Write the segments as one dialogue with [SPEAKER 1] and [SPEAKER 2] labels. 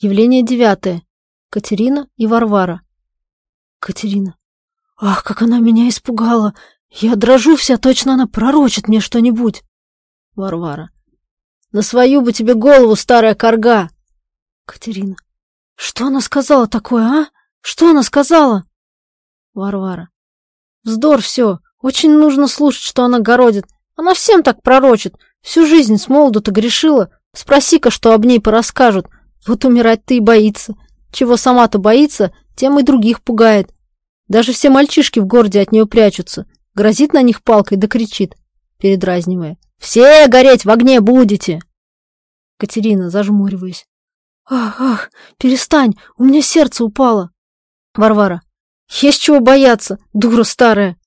[SPEAKER 1] Явление девятое. Катерина и Варвара. Катерина. Ах, как она меня испугала! Я дрожу вся, точно она пророчит мне что-нибудь. Варвара. На свою бы тебе голову, старая корга! Катерина. Что она сказала такое, а? Что она сказала? Варвара. Вздор все. Очень нужно слушать, что она городит. Она всем так пророчит. Всю жизнь с молоду-то грешила. Спроси-ка, что об ней порасскажут. Вот умирать-то и боится. Чего сама-то боится, тем и других пугает. Даже все мальчишки в городе от нее прячутся. Грозит на них палкой да кричит, передразнивая. «Все гореть в огне будете!» Катерина, зажмуриваясь. «Ах, ах, перестань, у меня сердце упало!» Варвара. «Есть чего бояться, дура старая!»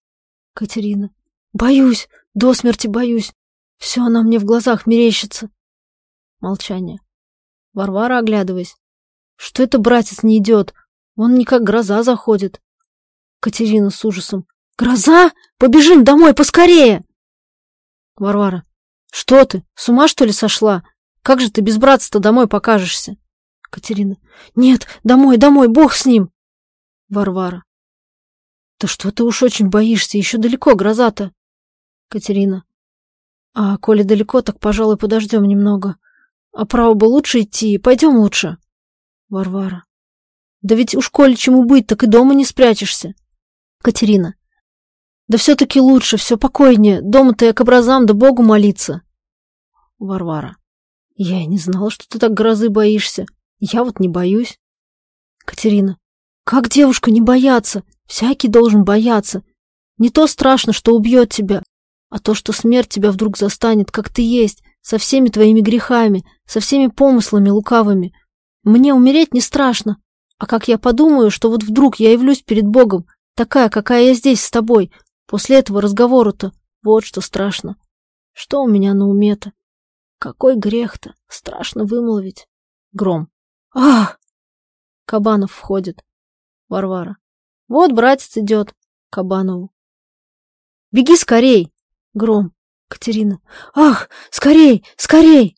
[SPEAKER 1] Катерина. «Боюсь, до смерти боюсь. Все она мне в глазах мерещится». Молчание. Варвара, оглядываясь. «Что это братец не идет? Он не как гроза заходит». Катерина с ужасом. «Гроза? Побежим домой, поскорее!» Варвара. «Что ты, с ума что ли сошла? Как же ты без братца-то домой покажешься?» Катерина. «Нет, домой, домой, бог с ним!» Варвара. «Да что ты уж очень боишься, еще далеко гроза-то!» Катерина. «А коли далеко, так, пожалуй, подождем немного. А право бы лучше идти, пойдем лучше!» Варвара. «Да ведь уж коли чему быть, так и дома не спрячешься!» Катерина. Да все-таки лучше, все покойнее. Дома-то я к образам да Богу молиться. Варвара. Я и не знала, что ты так грозы боишься. Я вот не боюсь. Катерина. Как девушка не бояться? Всякий должен бояться. Не то страшно, что убьет тебя, а то, что смерть тебя вдруг застанет, как ты есть, со всеми твоими грехами, со всеми помыслами лукавыми. Мне умереть не страшно, а как я подумаю, что вот вдруг я явлюсь перед Богом, Такая, какая я здесь с тобой. После этого разговора-то вот что страшно. Что у меня на уме-то? Какой грех-то? Страшно вымолвить. Гром. Ах! Кабанов входит. Варвара. Вот братец идет. Кабанову. Беги скорей! Гром. Катерина. Ах, скорей, скорей!